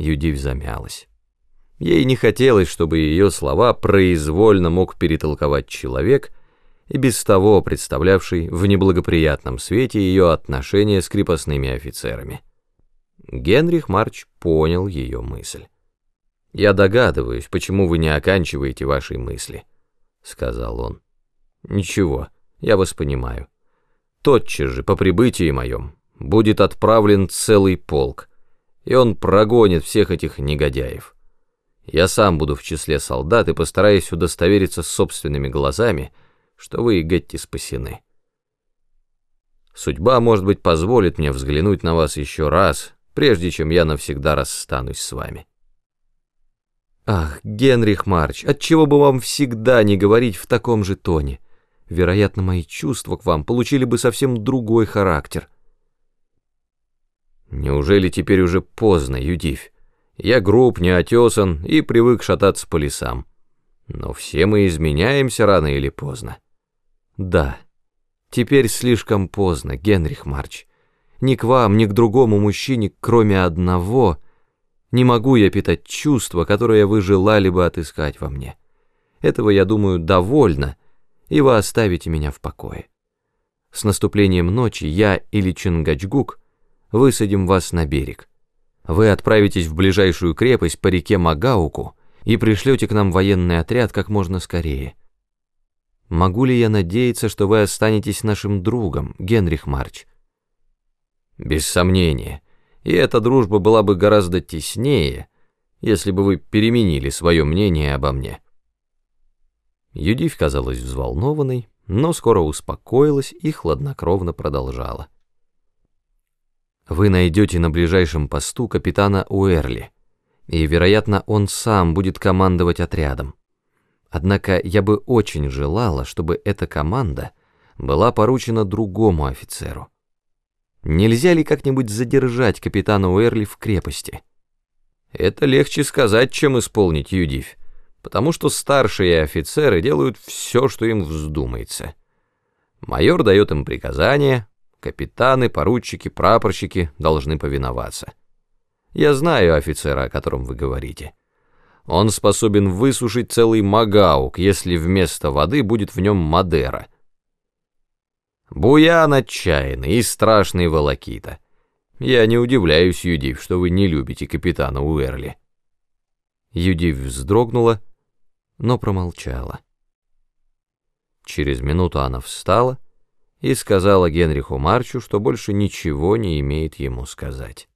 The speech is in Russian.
Юдив замялась. Ей не хотелось, чтобы ее слова произвольно мог перетолковать человек, и без того представлявший в неблагоприятном свете ее отношения с крепостными офицерами. Генрих Марч понял ее мысль. «Я догадываюсь, почему вы не оканчиваете вашей мысли», — сказал он. «Ничего, я вас понимаю. Тотчас же, по прибытии моем, будет отправлен целый полк, и он прогонит всех этих негодяев. Я сам буду в числе солдат и постараюсь удостовериться собственными глазами, что вы и Гетти спасены. Судьба, может быть, позволит мне взглянуть на вас еще раз, прежде чем я навсегда расстанусь с вами. Ах, Генрих Марч, отчего бы вам всегда не говорить в таком же тоне? Вероятно, мои чувства к вам получили бы совсем другой характер. Неужели теперь уже поздно, Юдивь? Я груб, неотесан и привык шататься по лесам. Но все мы изменяемся рано или поздно. Да, теперь слишком поздно, Генрих Марч. Ни к вам, ни к другому мужчине, кроме одного, не могу я питать чувства, которые вы желали бы отыскать во мне. Этого, я думаю, довольно, и вы оставите меня в покое. С наступлением ночи я или Чингачгук высадим вас на берег. Вы отправитесь в ближайшую крепость по реке Магауку и пришлете к нам военный отряд как можно скорее. Могу ли я надеяться, что вы останетесь нашим другом, Генрих Марч? Без сомнения. И эта дружба была бы гораздо теснее, если бы вы переменили свое мнение обо мне. Юдивь казалась взволнованной, но скоро успокоилась и хладнокровно продолжала. Вы найдете на ближайшем посту капитана Уэрли, и, вероятно, он сам будет командовать отрядом. Однако я бы очень желала, чтобы эта команда была поручена другому офицеру. Нельзя ли как-нибудь задержать капитана Уэрли в крепости? Это легче сказать, чем исполнить, Юдивь, потому что старшие офицеры делают все, что им вздумается. Майор дает им приказания, Капитаны, поручики, прапорщики должны повиноваться. Я знаю офицера, о котором вы говорите. Он способен высушить целый магаук, если вместо воды будет в нем Мадера. Буян отчаянный и страшный волокита. Я не удивляюсь, Юдив, что вы не любите капитана Уэрли. Юдив вздрогнула, но промолчала. Через минуту она встала и сказала Генриху Марчу, что больше ничего не имеет ему сказать.